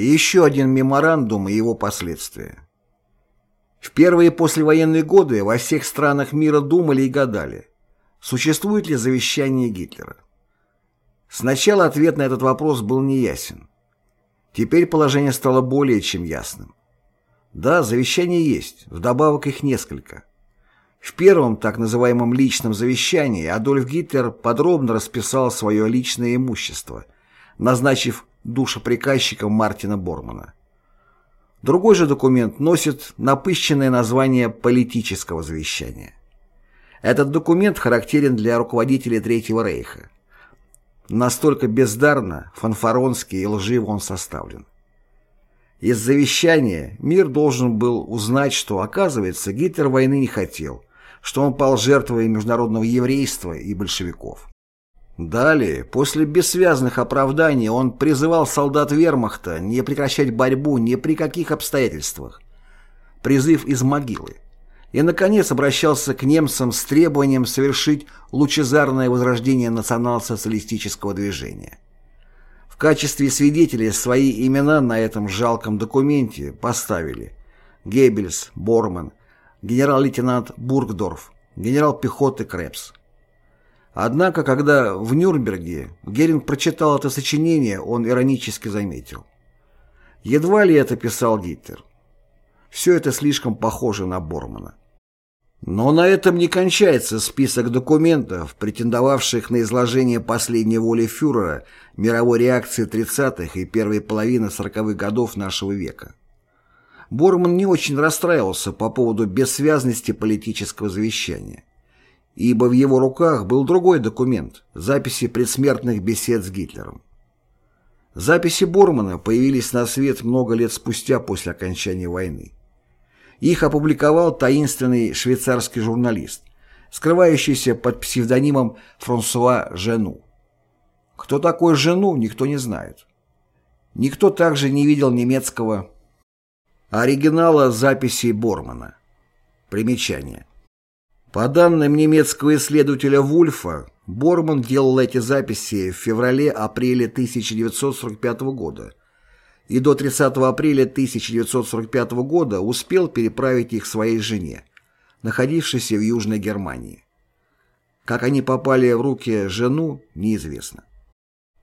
Еще один меморандум и его последствия. В первые послевоенные годы во всех странах мира думали и гадали, существует ли завещание Гитлера. Сначала ответ на этот вопрос был неясен. Теперь положение стало более чем ясным. Да, завещания есть, вдобавок их несколько. В первом, так называемом личном завещании Адольф Гитлер подробно расписал свое личное имущество, назначив душеприказчиком Мартина Бормана. Другой же документ носит напыщенное название политического завещания. Этот документ характерен для руководителей Третьего Рейха. Настолько бездарно, фанфаронски и лживо он составлен. Из завещания мир должен был узнать, что, оказывается, Гитлер войны не хотел, что он пал жертвой международного еврейства и большевиков. Далее, после бессвязных оправданий, он призывал солдат вермахта не прекращать борьбу ни при каких обстоятельствах. Призыв из могилы и, наконец, обращался к немцам с требованием совершить лучезарное возрождение национал-социалистического движения. В качестве свидетелей свои имена на этом жалком документе поставили Геббельс, Борман, генерал-лейтенант Бургдорф, генерал пехоты Крепс. Однако, когда в Нюрнберге Геринг прочитал это сочинение, он иронически заметил. Едва ли это писал Гитлер. Все это слишком похоже на Бормана. Но на этом не кончается список документов, претендовавших на изложение последней воли фюрера мировой реакции 30-х и первой половины 40-х годов нашего века. Борман не очень расстраивался по поводу бессвязности политического завещания, ибо в его руках был другой документ – записи предсмертных бесед с Гитлером. Записи Бормана появились на свет много лет спустя после окончания войны. Их опубликовал таинственный швейцарский журналист, скрывающийся под псевдонимом Франсуа Жену. Кто такой Жену, никто не знает. Никто также не видел немецкого оригинала записей Бормана. Примечание. По данным немецкого исследователя Вульфа, Борман делал эти записи в феврале-апреле 1945 года – и до 30 апреля 1945 года успел переправить их своей жене, находившейся в Южной Германии. Как они попали в руки жену, неизвестно.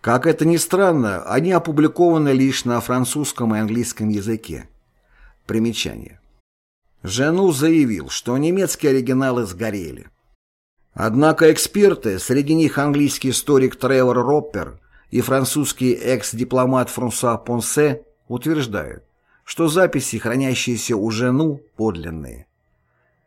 Как это ни странно, они опубликованы лишь на французском и английском языке. Примечание. Жену заявил, что немецкие оригиналы сгорели. Однако эксперты, среди них английский историк Тревор Роппер, и французский экс-дипломат Франсуа Понсе утверждают, что записи, хранящиеся у жену, подлинные.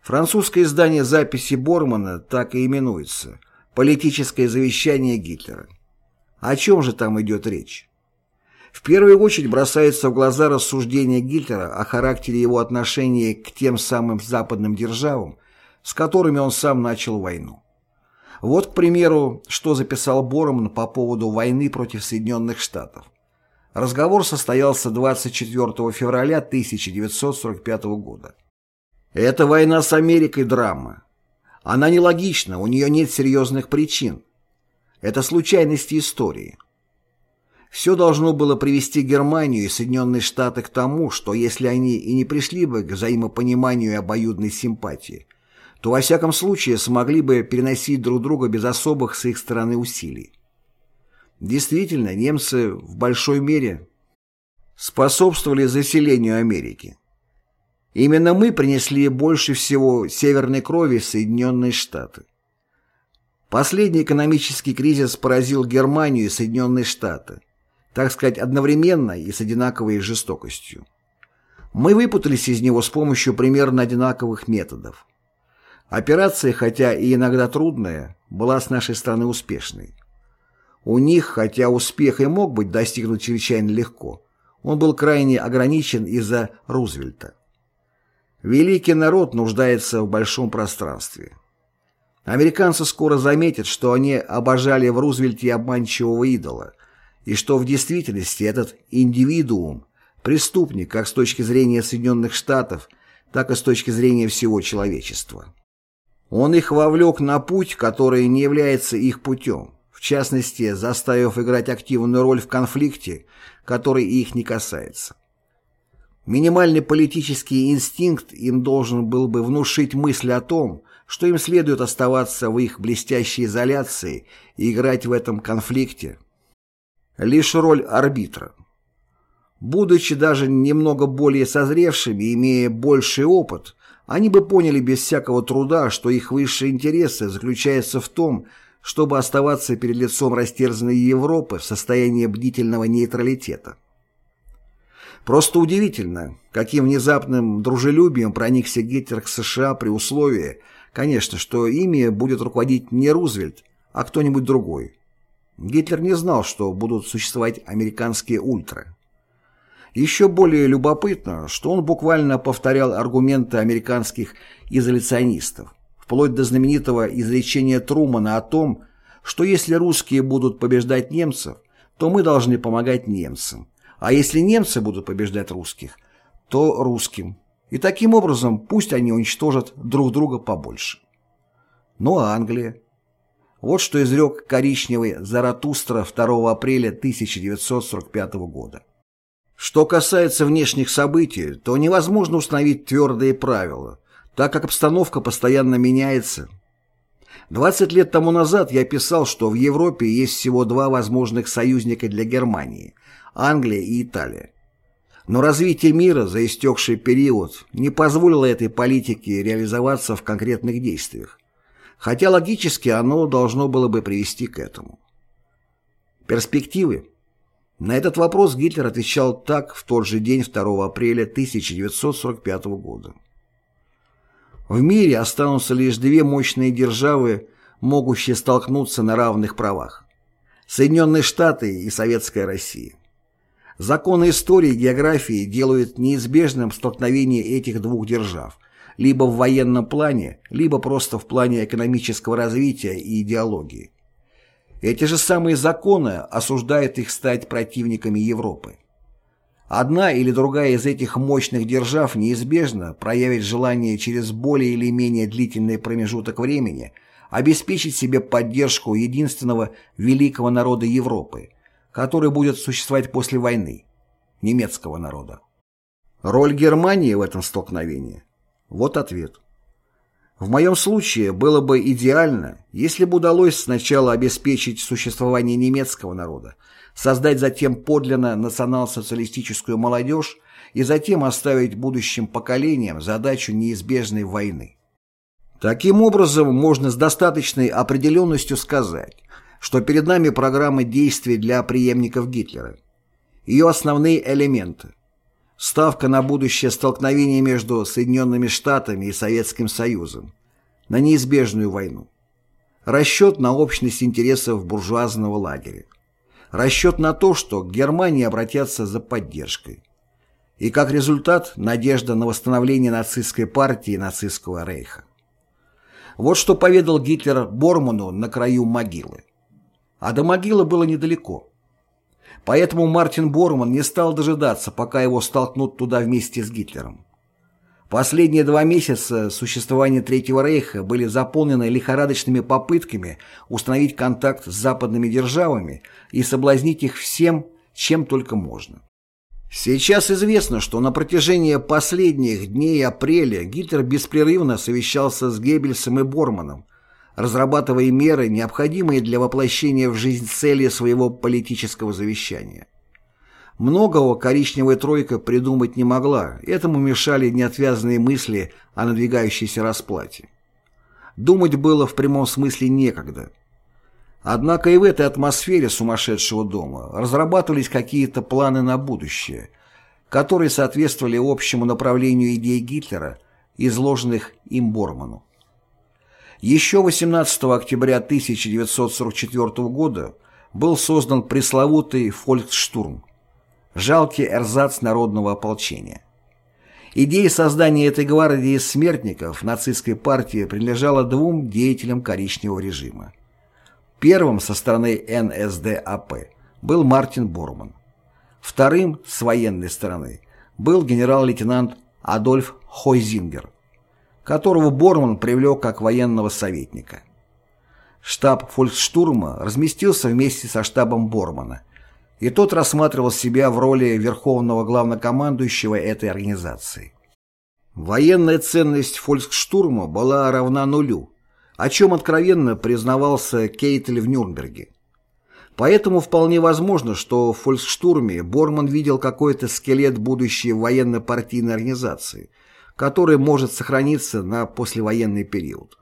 Французское издание записи Бормана так и именуется «Политическое завещание Гитлера». О чем же там идет речь? В первую очередь бросается в глаза рассуждение Гитлера о характере его отношения к тем самым западным державам, с которыми он сам начал войну. Вот, к примеру, что записал Борман по поводу войны против Соединенных Штатов. Разговор состоялся 24 февраля 1945 года. «Эта война с Америкой – драма. Она нелогична, у нее нет серьезных причин. Это случайности истории. Все должно было привести Германию и Соединенные Штаты к тому, что если они и не пришли бы к взаимопониманию и обоюдной симпатии, то во всяком случае смогли бы переносить друг друга без особых с их стороны усилий. Действительно, немцы в большой мере способствовали заселению Америки. Именно мы принесли больше всего северной крови Соединенные Штаты. Последний экономический кризис поразил Германию и Соединенные Штаты, так сказать, одновременно и с одинаковой жестокостью. Мы выпутались из него с помощью примерно одинаковых методов. Операция, хотя и иногда трудная, была с нашей стороны успешной. У них, хотя успех и мог быть достигнут чрезвычайно легко, он был крайне ограничен из-за Рузвельта. Великий народ нуждается в большом пространстве. Американцы скоро заметят, что они обожали в Рузвельте обманчивого идола, и что в действительности этот индивидуум – преступник как с точки зрения Соединенных Штатов, так и с точки зрения всего человечества. Он их вовлек на путь, который не является их путем, в частности, заставив играть активную роль в конфликте, который их не касается. Минимальный политический инстинкт им должен был бы внушить мысль о том, что им следует оставаться в их блестящей изоляции и играть в этом конфликте лишь роль арбитра. Будучи даже немного более созревшими, имея больший опыт, они бы поняли без всякого труда, что их высшие интересы заключаются в том, чтобы оставаться перед лицом растерзанной Европы в состоянии бдительного нейтралитета. Просто удивительно, каким внезапным дружелюбием проникся Гитлер к США при условии, конечно, что ими будет руководить не Рузвельт, а кто-нибудь другой. Гитлер не знал, что будут существовать американские ультры. Еще более любопытно, что он буквально повторял аргументы американских изоляционистов, вплоть до знаменитого изречения Трумана о том, что если русские будут побеждать немцев, то мы должны помогать немцам, а если немцы будут побеждать русских, то русским. И таким образом пусть они уничтожат друг друга побольше. Ну а Англия? Вот что изрек коричневый Заратустра 2 апреля 1945 года. Что касается внешних событий, то невозможно установить твердые правила, так как обстановка постоянно меняется. 20 лет тому назад я писал, что в Европе есть всего два возможных союзника для Германии – Англия и Италия. Но развитие мира за истекший период не позволило этой политике реализоваться в конкретных действиях, хотя логически оно должно было бы привести к этому. Перспективы на этот вопрос Гитлер отвечал так в тот же день 2 апреля 1945 года. В мире останутся лишь две мощные державы, могущие столкнуться на равных правах. Соединенные Штаты и Советская Россия. Законы истории и географии делают неизбежным столкновение этих двух держав, либо в военном плане, либо просто в плане экономического развития и идеологии. Эти же самые законы осуждают их стать противниками Европы. Одна или другая из этих мощных держав неизбежно проявит желание через более или менее длительный промежуток времени обеспечить себе поддержку единственного великого народа Европы, который будет существовать после войны – немецкого народа. Роль Германии в этом столкновении? Вот ответ. В моем случае было бы идеально, если бы удалось сначала обеспечить существование немецкого народа, создать затем подлинно национал-социалистическую молодежь и затем оставить будущим поколениям задачу неизбежной войны. Таким образом, можно с достаточной определенностью сказать, что перед нами программа действий для преемников Гитлера. Ее основные элементы Ставка на будущее столкновение между Соединенными Штатами и Советским Союзом, на неизбежную войну. Расчет на общность интересов буржуазного лагеря. Расчет на то, что к Германии обратятся за поддержкой. И как результат – надежда на восстановление нацистской партии и нацистского рейха. Вот что поведал Гитлер Борману на краю могилы. А до могилы было недалеко. Поэтому Мартин Борман не стал дожидаться, пока его столкнут туда вместе с Гитлером. Последние два месяца существования Третьего Рейха были заполнены лихорадочными попытками установить контакт с западными державами и соблазнить их всем, чем только можно. Сейчас известно, что на протяжении последних дней апреля Гитлер беспрерывно совещался с Геббельсом и Борманом, разрабатывая меры, необходимые для воплощения в жизнь цели своего политического завещания. Многого коричневая тройка придумать не могла, этому мешали неотвязные мысли о надвигающейся расплате. Думать было в прямом смысле некогда. Однако и в этой атмосфере сумасшедшего дома разрабатывались какие-то планы на будущее, которые соответствовали общему направлению идей Гитлера, изложенных им Борману. Еще 18 октября 1944 года был создан пресловутый «Фольксштурм» – жалкий эрзац народного ополчения. Идея создания этой гвардии смертников нацистской партии принадлежала двум деятелям коричневого режима. Первым со стороны НСДАП был Мартин Борман. Вторым, с военной стороны, был генерал-лейтенант Адольф Хойзингер, которого Борман привлек как военного советника. Штаб фольксштурма разместился вместе со штабом Бормана, и тот рассматривал себя в роли верховного главнокомандующего этой организации. Военная ценность фольксштурма была равна нулю, о чем откровенно признавался Кейтель в Нюрнберге. Поэтому вполне возможно, что в фольксштурме Борман видел какой-то скелет будущей военно-партийной организации, который может сохраниться на послевоенный период.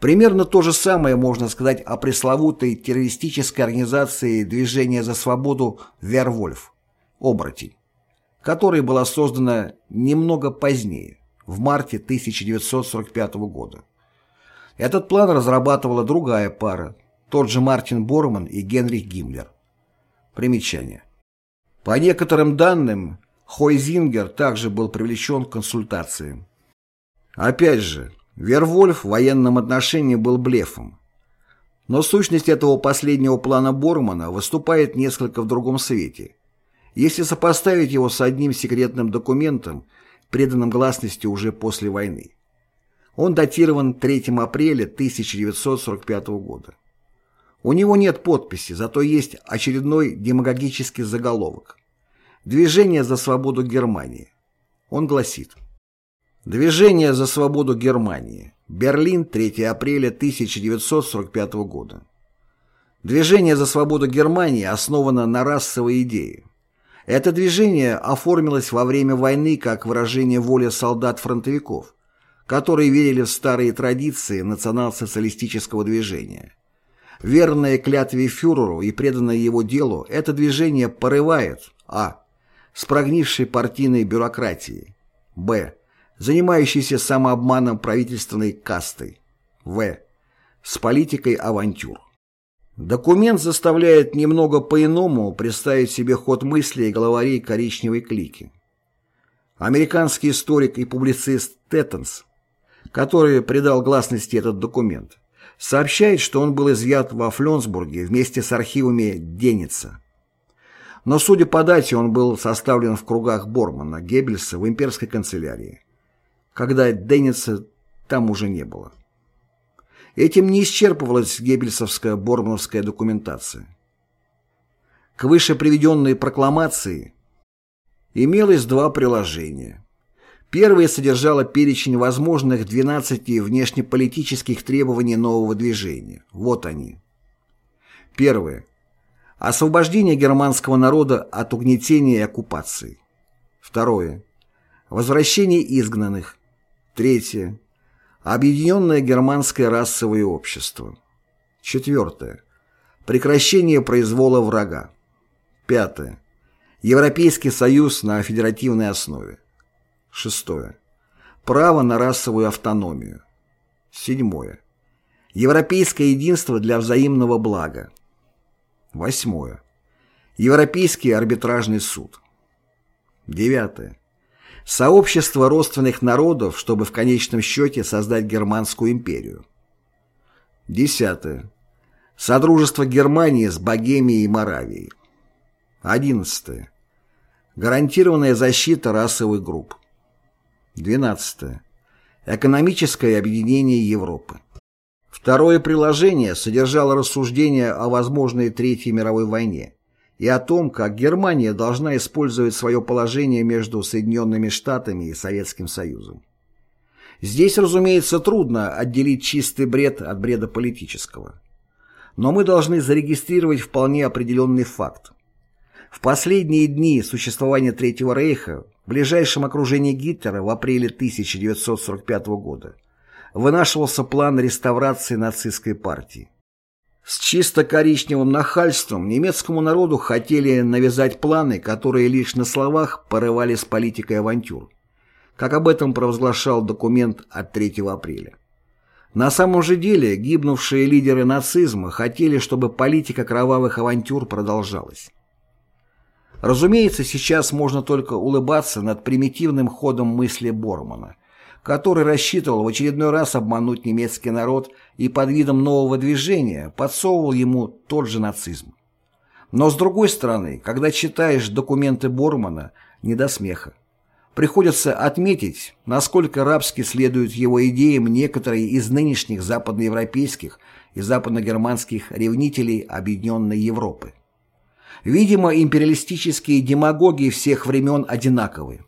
Примерно то же самое можно сказать о пресловутой террористической организации Движения за свободу «Вервольф» – «Оборотень» которая была создана немного позднее, в марте 1945 года. Этот план разрабатывала другая пара, тот же Мартин Борман и Генрих Гиммлер. Примечание. По некоторым данным, Хойзингер также был привлечен к консультациям. Опять же, Вервольф в военном отношении был блефом. Но сущность этого последнего плана Бормана выступает несколько в другом свете – если сопоставить его с одним секретным документом, преданным гласности уже после войны. Он датирован 3 апреля 1945 года. У него нет подписи, зато есть очередной демагогический заголовок. «Движение за свободу Германии». Он гласит «Движение за свободу Германии. Берлин, 3 апреля 1945 года». Движение за свободу Германии основано на расовой идее. Это движение оформилось во время войны как выражение воли солдат-фронтовиков, которые верили в старые традиции национал-социалистического движения. Верное клятве фюреру и преданное его делу, это движение порывает а. С прогнившей партийной бюрократией, б. занимающейся самообманом правительственной кастой, в. с политикой авантюр. Документ заставляет немного по-иному представить себе ход мыслей главарей коричневой клики. Американский историк и публицист Теттенс, который придал гласности этот документ, сообщает, что он был изъят во Фленсбурге вместе с архивами Деница. Но, судя по дате, он был составлен в кругах Бормана, Геббельса в имперской канцелярии, когда Денниса там уже не было. Этим не исчерпывалась геббельсовская бормановская документация. К выше приведенной прокламации имелось два приложения. Первое содержало перечень возможных 12 внешнеполитических требований нового движения. Вот они. Первое. Освобождение германского народа от угнетения и оккупации. Второе. Возвращение изгнанных. Третье. Объединенное германское расовое общество. Четвертое. Прекращение произвола врага. Пятое. Европейский союз на федеративной основе. Шестое. Право на расовую автономию. Седьмое. Европейское единство для взаимного блага. Восьмое. Европейский арбитражный суд. Девятое. Сообщество родственных народов, чтобы в конечном счете создать Германскую империю. Десятое. Содружество Германии с Богемией и Моравией. Одиннадцатое. Гарантированная защита расовых групп. Двенадцатое. Экономическое объединение Европы. Второе приложение содержало рассуждения о возможной Третьей мировой войне и о том, как Германия должна использовать свое положение между Соединенными Штатами и Советским Союзом. Здесь, разумеется, трудно отделить чистый бред от бреда политического. Но мы должны зарегистрировать вполне определенный факт. В последние дни существования Третьего Рейха в ближайшем окружении Гитлера в апреле 1945 года вынашивался план реставрации нацистской партии. С чисто коричневым нахальством немецкому народу хотели навязать планы, которые лишь на словах порывали с политикой авантюр, как об этом провозглашал документ от 3 апреля. На самом же деле гибнувшие лидеры нацизма хотели, чтобы политика кровавых авантюр продолжалась. Разумеется, сейчас можно только улыбаться над примитивным ходом мысли Бормана, который рассчитывал в очередной раз обмануть немецкий народ и под видом нового движения подсовывал ему тот же нацизм. Но с другой стороны, когда читаешь документы Бормана, не до смеха. Приходится отметить, насколько рабски следуют его идеям некоторые из нынешних западноевропейских и западногерманских ревнителей Объединенной Европы. Видимо, империалистические демагоги всех времен одинаковы.